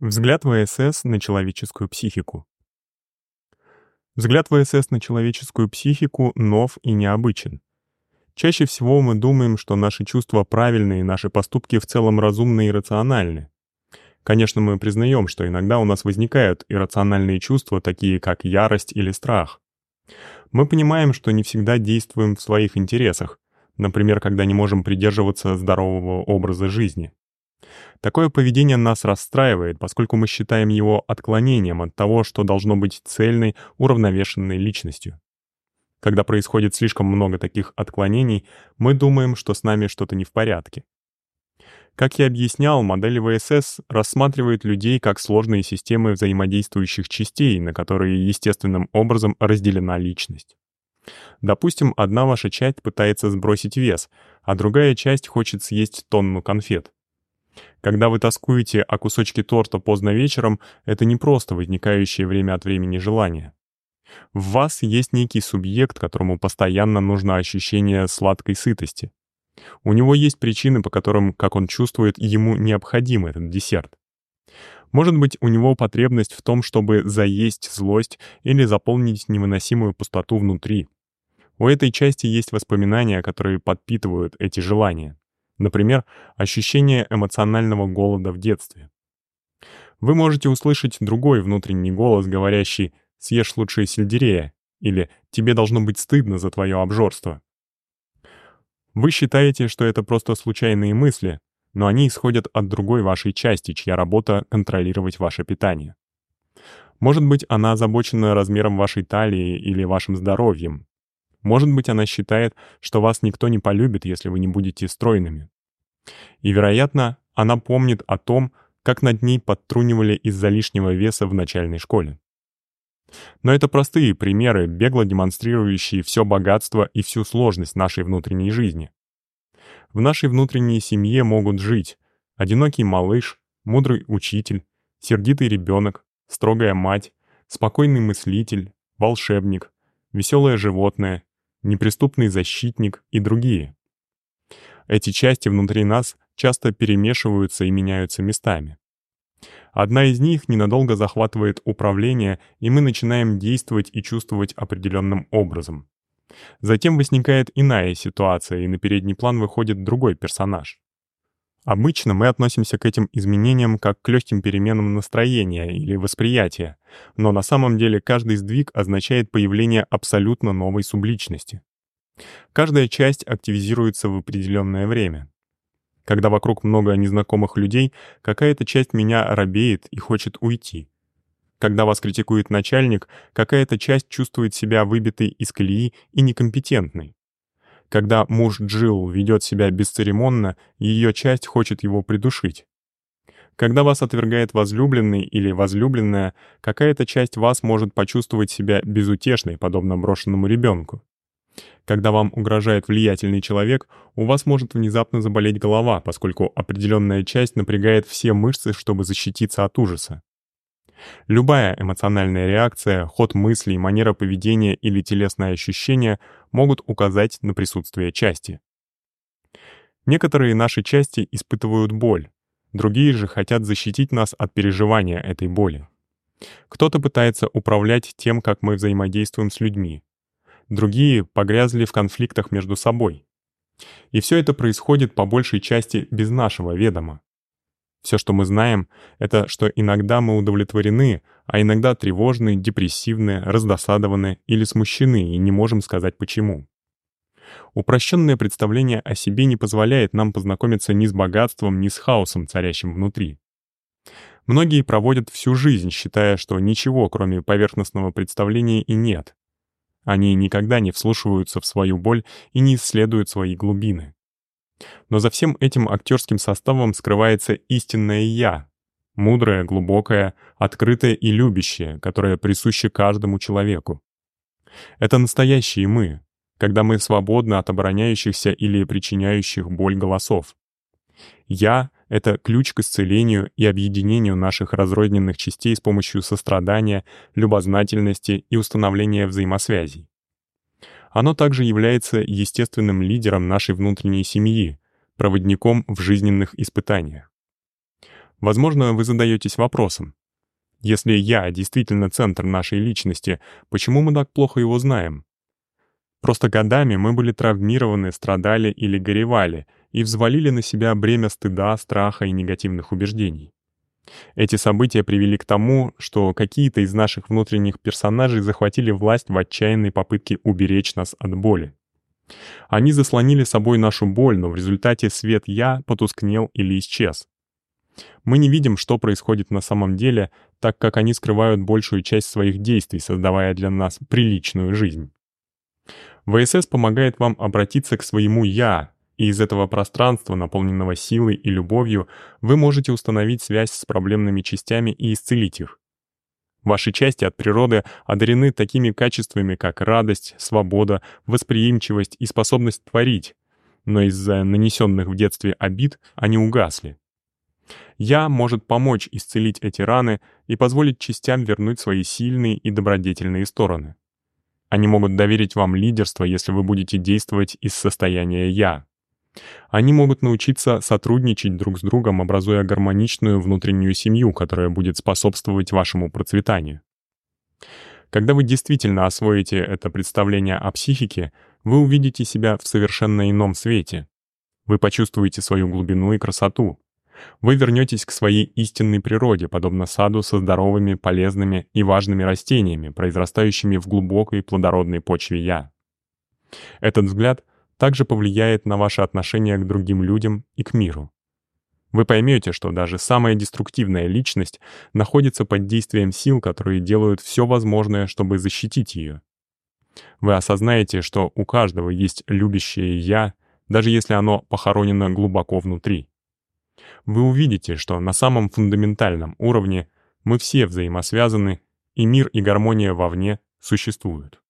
Взгляд ВСС на человеческую психику. Взгляд ВСС на человеческую психику нов и необычен. Чаще всего мы думаем, что наши чувства правильные, наши поступки в целом разумны и рациональны. Конечно, мы признаем, что иногда у нас возникают иррациональные чувства, такие как ярость или страх. Мы понимаем, что не всегда действуем в своих интересах, например, когда не можем придерживаться здорового образа жизни. Такое поведение нас расстраивает, поскольку мы считаем его отклонением от того, что должно быть цельной, уравновешенной личностью. Когда происходит слишком много таких отклонений, мы думаем, что с нами что-то не в порядке. Как я объяснял, модель ВСС рассматривает людей как сложные системы взаимодействующих частей, на которые естественным образом разделена личность. Допустим, одна ваша часть пытается сбросить вес, а другая часть хочет съесть тонну конфет. Когда вы тоскуете о кусочке торта поздно вечером, это не просто возникающее время от времени желание. В вас есть некий субъект, которому постоянно нужно ощущение сладкой сытости. У него есть причины, по которым, как он чувствует, ему необходим этот десерт. Может быть, у него потребность в том, чтобы заесть злость или заполнить невыносимую пустоту внутри. У этой части есть воспоминания, которые подпитывают эти желания. Например, ощущение эмоционального голода в детстве. Вы можете услышать другой внутренний голос, говорящий «съешь лучше сельдерея» или «тебе должно быть стыдно за твое обжорство». Вы считаете, что это просто случайные мысли, но они исходят от другой вашей части, чья работа — контролировать ваше питание. Может быть, она озабочена размером вашей талии или вашим здоровьем, может быть, она считает, что вас никто не полюбит, если вы не будете стройными. И, вероятно, она помнит о том, как над ней подтрунивали из-за лишнего веса в начальной школе. Но это простые примеры, бегло демонстрирующие все богатство и всю сложность нашей внутренней жизни. В нашей внутренней семье могут жить одинокий малыш, мудрый учитель, сердитый ребенок, строгая мать, спокойный мыслитель, волшебник, веселое животное, неприступный защитник и другие. Эти части внутри нас часто перемешиваются и меняются местами. Одна из них ненадолго захватывает управление, и мы начинаем действовать и чувствовать определенным образом. Затем возникает иная ситуация, и на передний план выходит другой персонаж. Обычно мы относимся к этим изменениям как к легким переменам настроения или восприятия, но на самом деле каждый сдвиг означает появление абсолютно новой субличности. Каждая часть активизируется в определенное время. Когда вокруг много незнакомых людей, какая-то часть меня робеет и хочет уйти. Когда вас критикует начальник, какая-то часть чувствует себя выбитой из колеи и некомпетентной. Когда муж Джилл ведет себя бесцеремонно, ее часть хочет его придушить. Когда вас отвергает возлюбленный или возлюбленная, какая-то часть вас может почувствовать себя безутешной, подобно брошенному ребенку. Когда вам угрожает влиятельный человек, у вас может внезапно заболеть голова, поскольку определенная часть напрягает все мышцы, чтобы защититься от ужаса. Любая эмоциональная реакция, ход мыслей, манера поведения или телесное ощущение могут указать на присутствие части. Некоторые наши части испытывают боль, другие же хотят защитить нас от переживания этой боли. Кто-то пытается управлять тем, как мы взаимодействуем с людьми. Другие погрязли в конфликтах между собой. И все это происходит по большей части без нашего ведома. Все, что мы знаем, это что иногда мы удовлетворены, а иногда тревожны, депрессивны, раздосадованы или смущены и не можем сказать почему. Упрощенное представление о себе не позволяет нам познакомиться ни с богатством, ни с хаосом, царящим внутри. Многие проводят всю жизнь, считая, что ничего, кроме поверхностного представления, и нет. Они никогда не вслушиваются в свою боль и не исследуют свои глубины. Но за всем этим актерским составом скрывается истинное «я», мудрое, глубокое, открытое и любящее, которое присуще каждому человеку. Это настоящие мы, когда мы свободны от обороняющихся или причиняющих боль голосов. «Я» — это ключ к исцелению и объединению наших разрозненных частей с помощью сострадания, любознательности и установления взаимосвязей. Оно также является естественным лидером нашей внутренней семьи, проводником в жизненных испытаниях. Возможно, вы задаетесь вопросом. Если «я» действительно центр нашей личности, почему мы так плохо его знаем? Просто годами мы были травмированы, страдали или горевали и взвалили на себя бремя стыда, страха и негативных убеждений. Эти события привели к тому, что какие-то из наших внутренних персонажей захватили власть в отчаянной попытке уберечь нас от боли. Они заслонили собой нашу боль, но в результате свет «я» потускнел или исчез. Мы не видим, что происходит на самом деле, так как они скрывают большую часть своих действий, создавая для нас приличную жизнь. ВСС помогает вам обратиться к своему «я», и из этого пространства, наполненного силой и любовью, вы можете установить связь с проблемными частями и исцелить их. Ваши части от природы одарены такими качествами, как радость, свобода, восприимчивость и способность творить, но из-за нанесенных в детстве обид они угасли. «Я» может помочь исцелить эти раны и позволить частям вернуть свои сильные и добродетельные стороны. Они могут доверить вам лидерство, если вы будете действовать из состояния «я». Они могут научиться сотрудничать друг с другом, образуя гармоничную внутреннюю семью, которая будет способствовать вашему процветанию. Когда вы действительно освоите это представление о психике, вы увидите себя в совершенно ином свете. Вы почувствуете свою глубину и красоту. Вы вернетесь к своей истинной природе, подобно саду со здоровыми, полезными и важными растениями, произрастающими в глубокой плодородной почве «Я». Этот взгляд также повлияет на ваше отношение к другим людям и к миру. Вы поймете, что даже самая деструктивная личность находится под действием сил, которые делают все возможное, чтобы защитить ее. Вы осознаете, что у каждого есть любящее «я», даже если оно похоронено глубоко внутри. Вы увидите, что на самом фундаментальном уровне мы все взаимосвязаны, и мир и гармония вовне существуют.